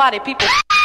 Party people.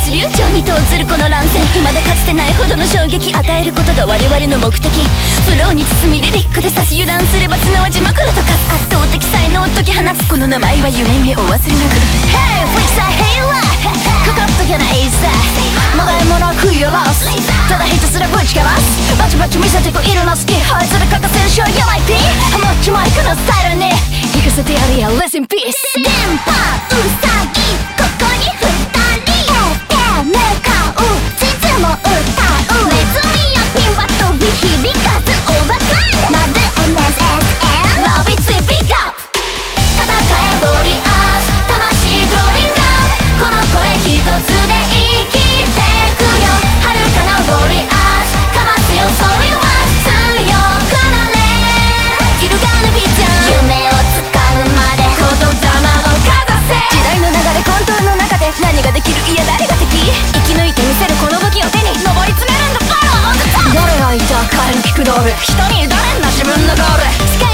血流暢にずるこの乱戦未だかつてないほどの衝撃与えることが我々の目的フローに包みリリックで差し油断すればすなわち枕とか圧倒的才能を解き放つこの名前は夢見お忘れなく Hey, fix a halo かかっとけないさまだ獲物は食い下ろすただひたすらぶちかわすバチバチ見せてく色の好きハイズル欠かせる将やばいピハマっちまいこのスタイルに行かせてやるよ Listen peace 人に誰んな自分のゴール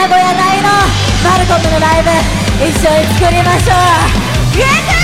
名古屋内のマルコムのライブ一緒に作りましょう。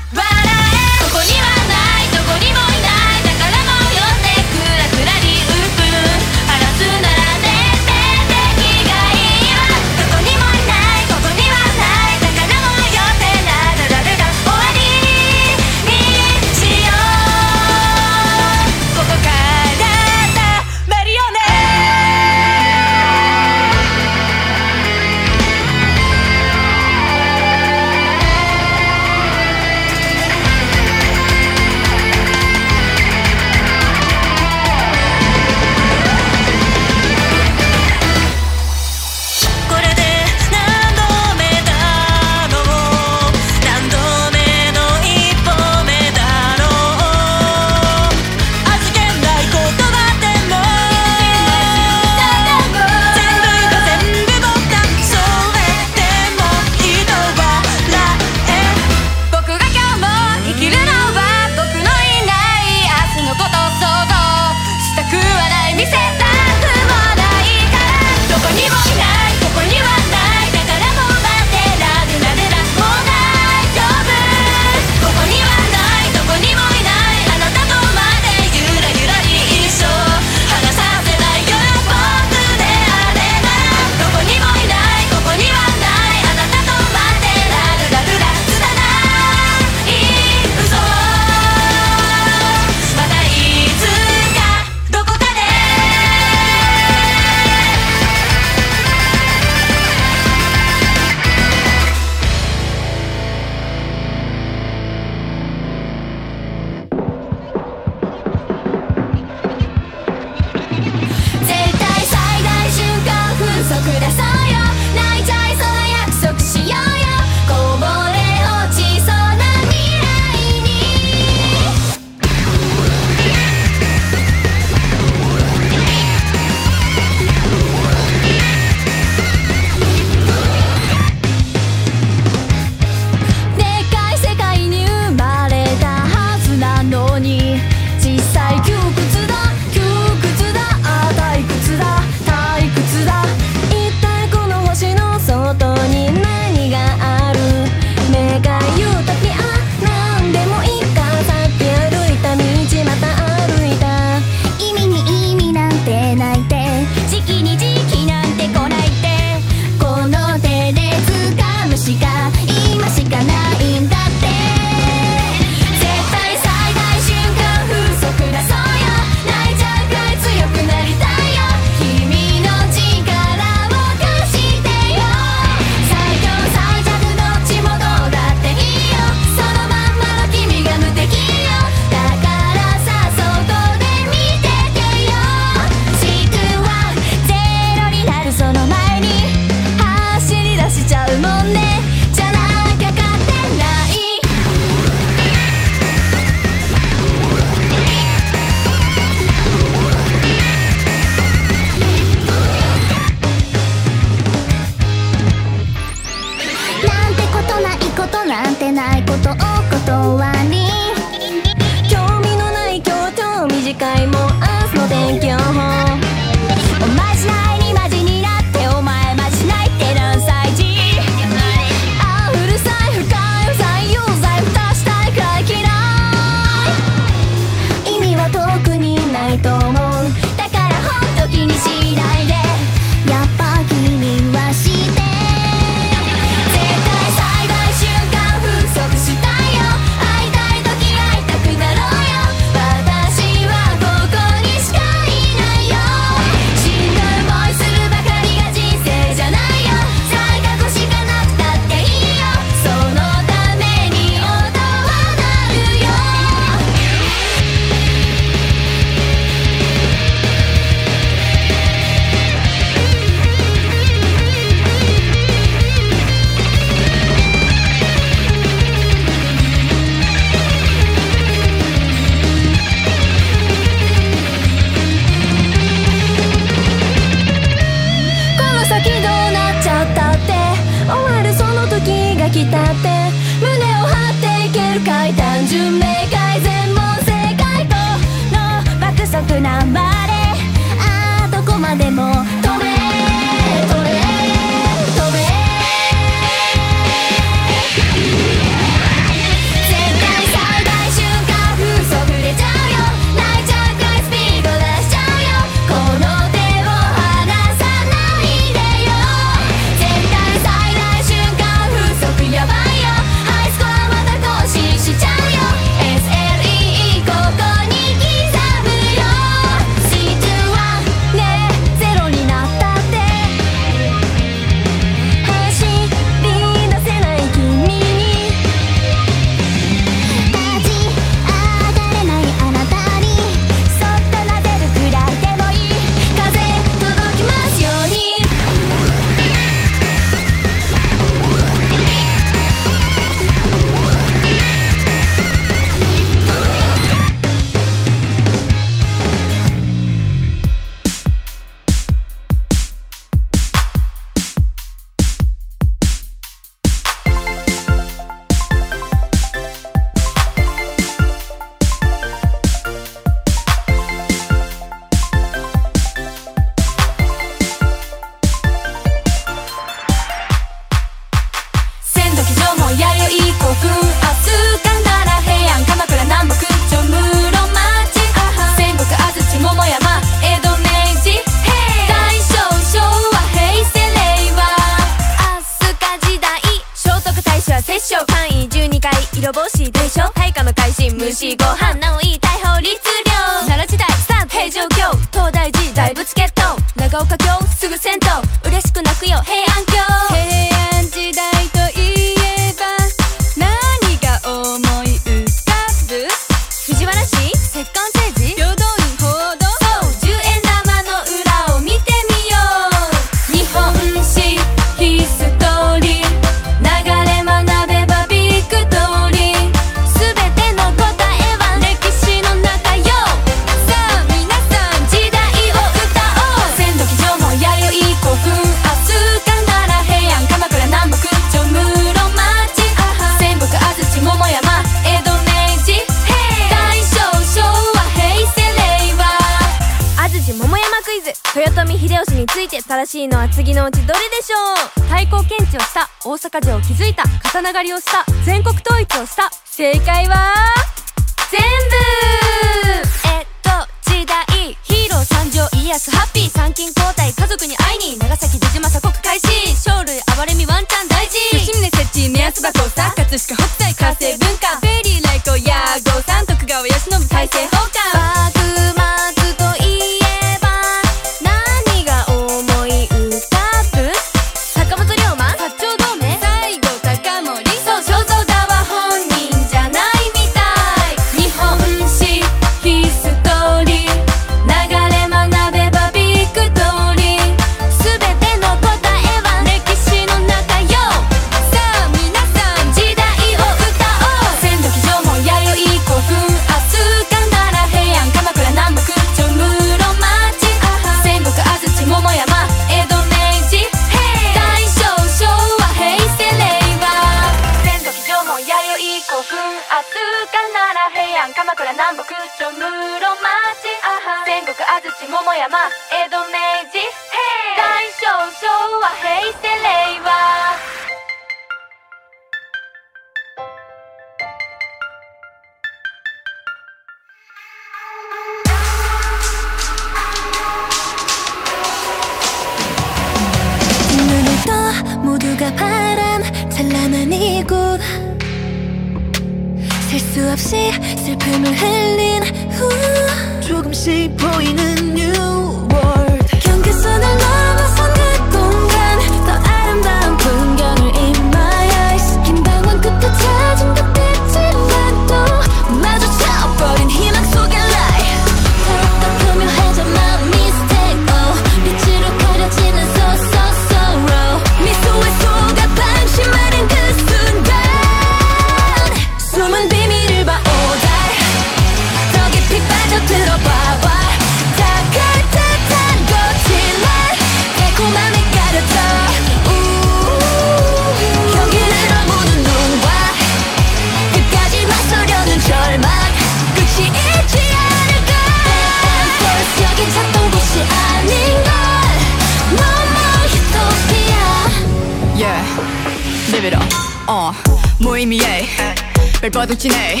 지내.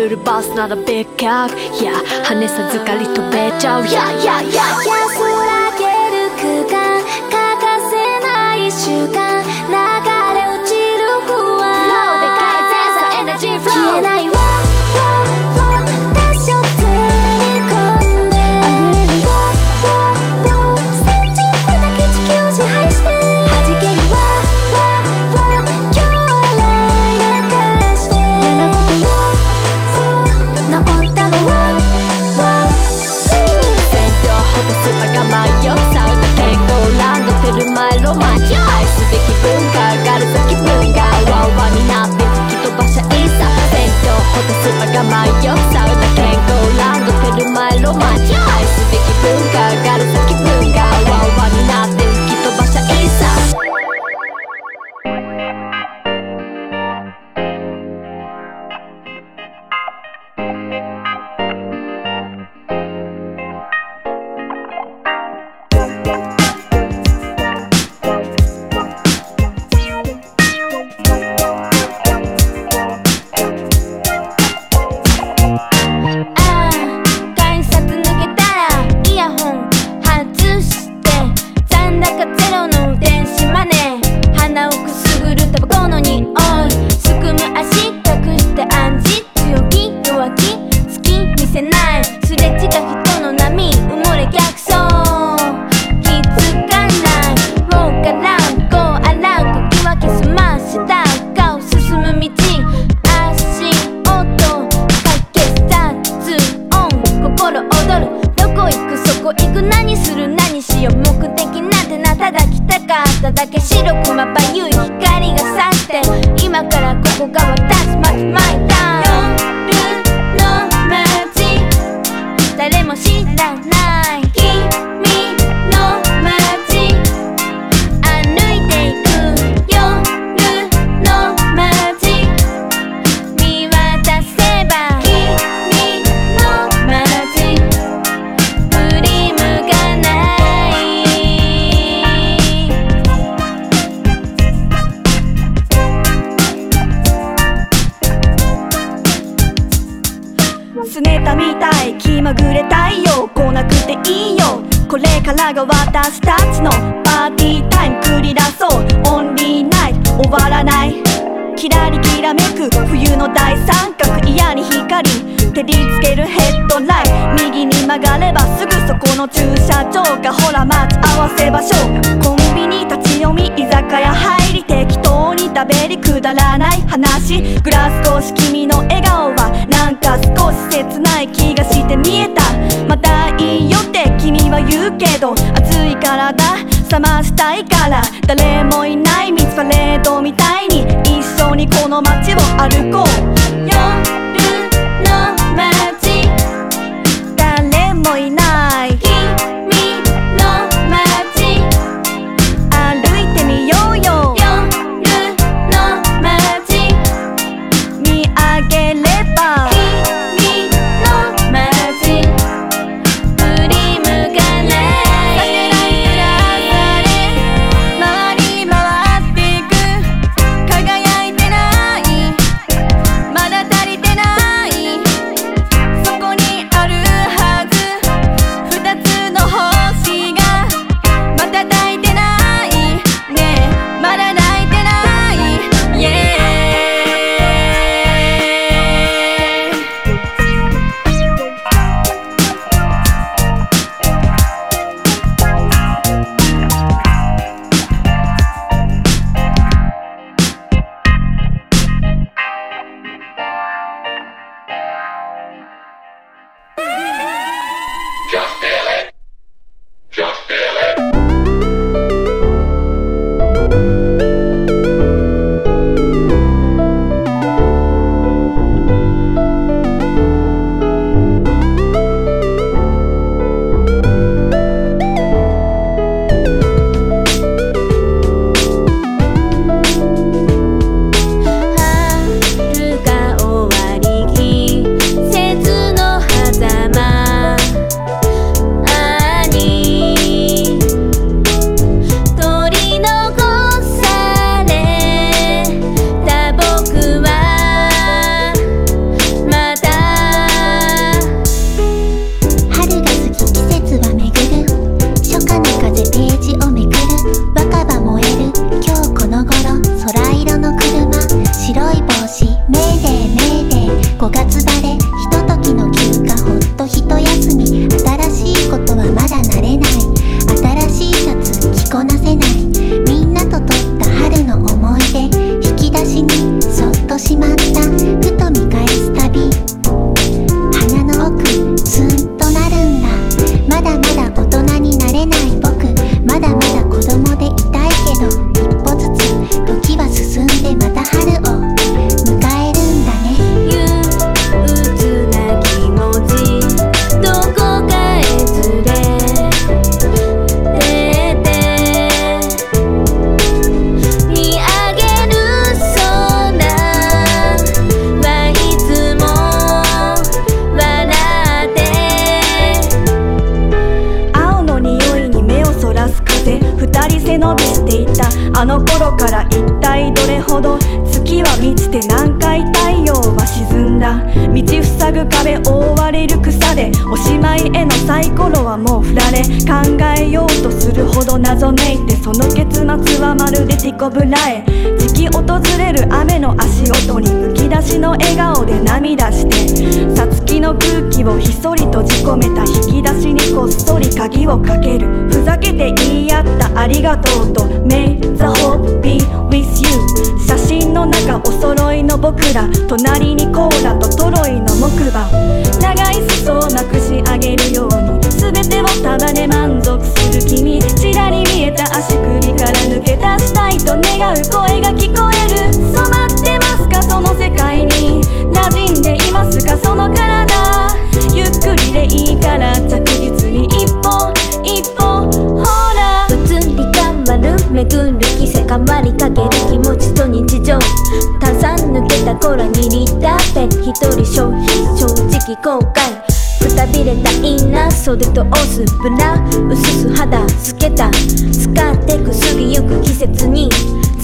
ブルバスなら別格。いや羽授かり飛べちゃう。ーぶらえ時期訪れる雨の足音にむき出しの笑顔で涙して。さつきの空気をひそり閉じ込めた引き出しにこっそり鍵をかける。ふざけて言い合ったありがとうと。May the hope be with you 写真の中お揃いの僕ら。隣にコーラとトロイの木馬。長い裾をなくし上げるよう。う声が聞こえる染まってますかその世界に馴染んでいますかその体ゆっくりでいいから着実に一歩一歩ほら移り変わる巡る季節変わりかける気持ちと日常炭酸抜けたコーラ2リッターペン一人消費正直後悔くたびれたインナー袖とオスブラ薄す肌透けた使ってく過ぎゆく季節に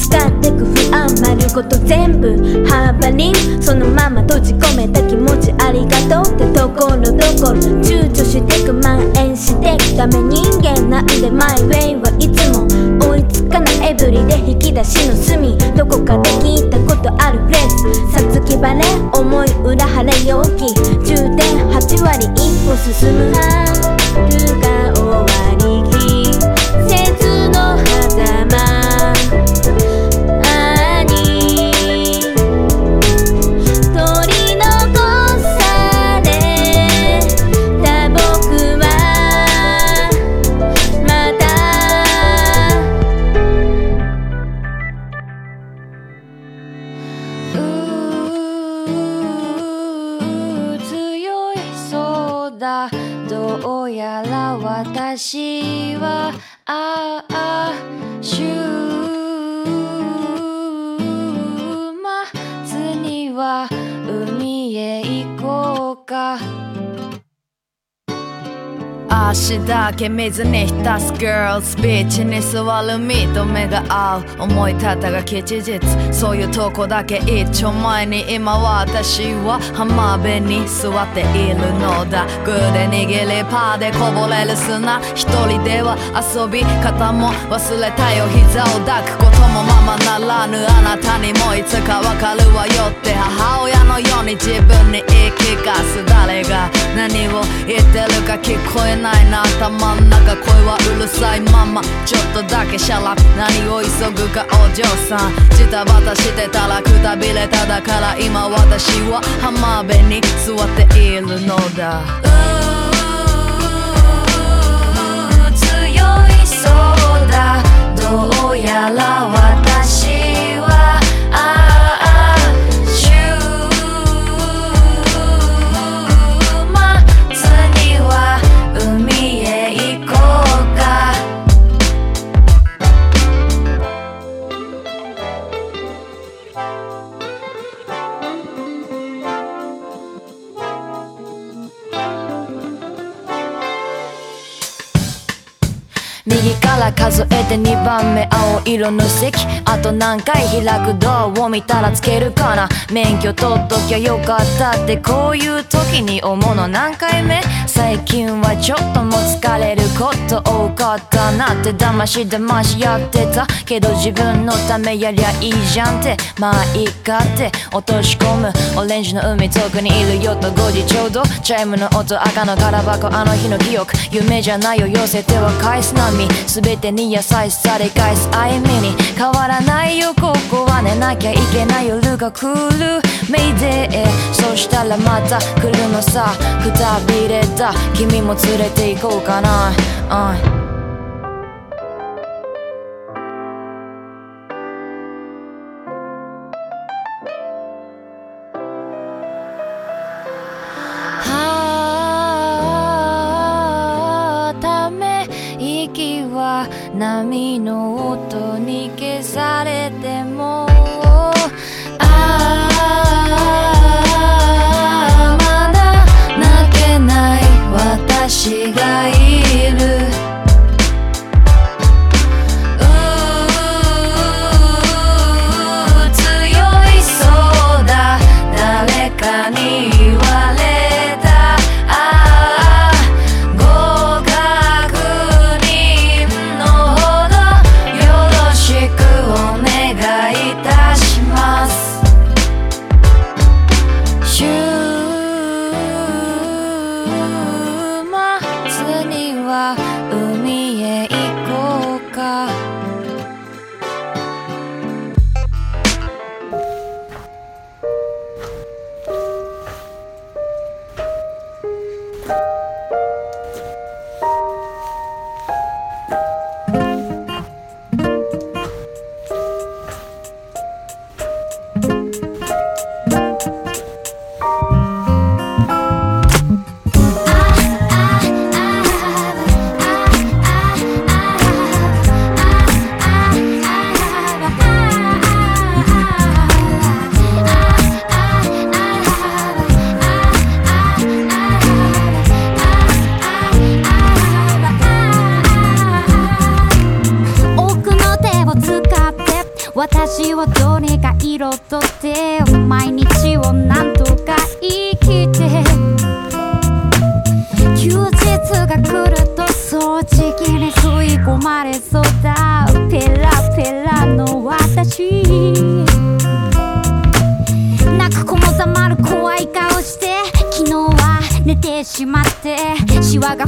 使ってく不安丸ごと全部ハーバリンそのまま閉じ込めた気持ちありがとうってところどころ躊躇してく蔓延してくため人間なんでマイウェイはいつも追いつかないエブリで引き出しの隅どこかで聞いたことあるフレーズさつき晴れ思い裏晴れ陽気充電8割一歩進むけ水に浸す Girls ビーチに座る身と目が合う思い立たが吉日。そういうとこだけ一丁前に今私は浜辺に座っているのだ。グーで握りパーでこぼれる砂。一人では遊び方も忘れたよ膝を抱くこともままならぬ。あなたにもいつかわかるわよって母親のように自分に言い聞かす誰が何を言ってるか聞こえないな頭ん中声はうるさいままちょっとだけシャラ何を急ぐかお嬢さんジタバタしてたらくたびれただから今私は浜辺に座っているのだ。強いそうだ。どうやら私数て2番目青色の席あと何回開くドアを見たらつけるかな免許取っときゃよかったってこういう時に思うの何回目最近はちょっとも疲れること多かったなって騙し騙しやってたけど自分のためやりゃいいじゃんってまあいいかって落とし込むオレンジの海遠くにいるよと5時ちょうどチャイムの音赤の空箱あの日の記憶夢じゃないを寄せては返す波全てに優しされ返す。歩みに変わらないよ。ここは寝なきゃいけない夜が来る。メイデーそしたらまた来るのさ。くたびれた。君も連れて行こうかな、うん波の音シワが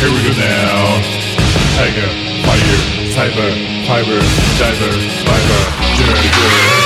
here we go now. Tiger, cyber, fiber, diver, fiber, jerk, jerk.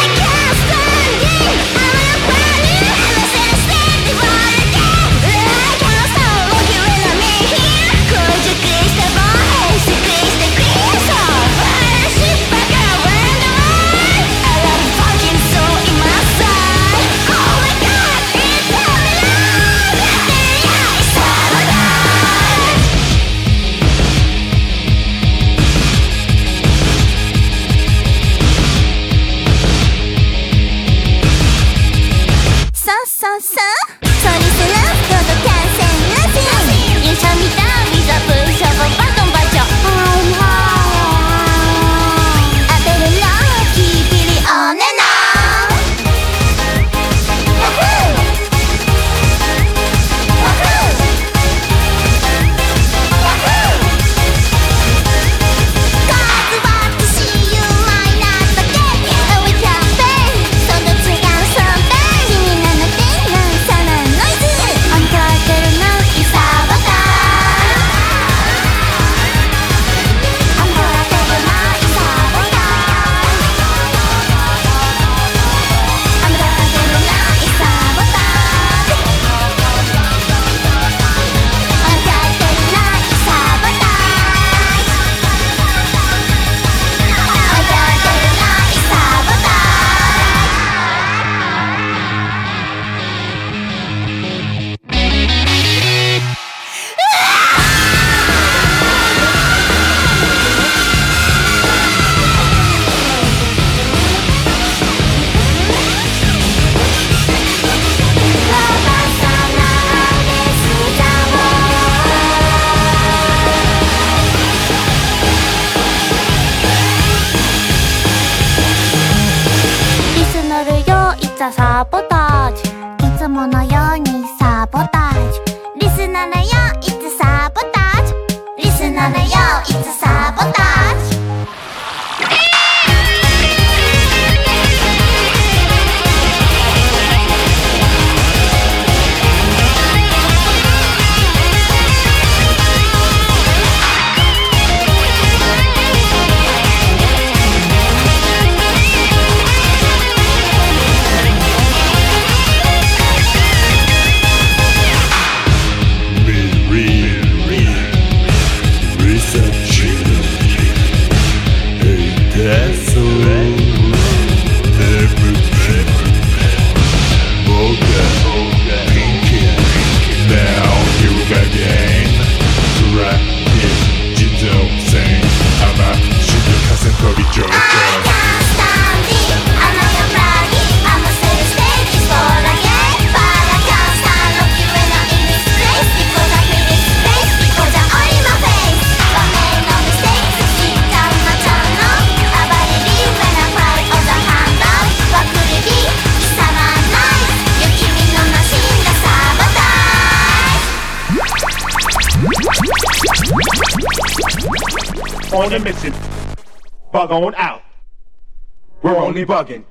Bugging.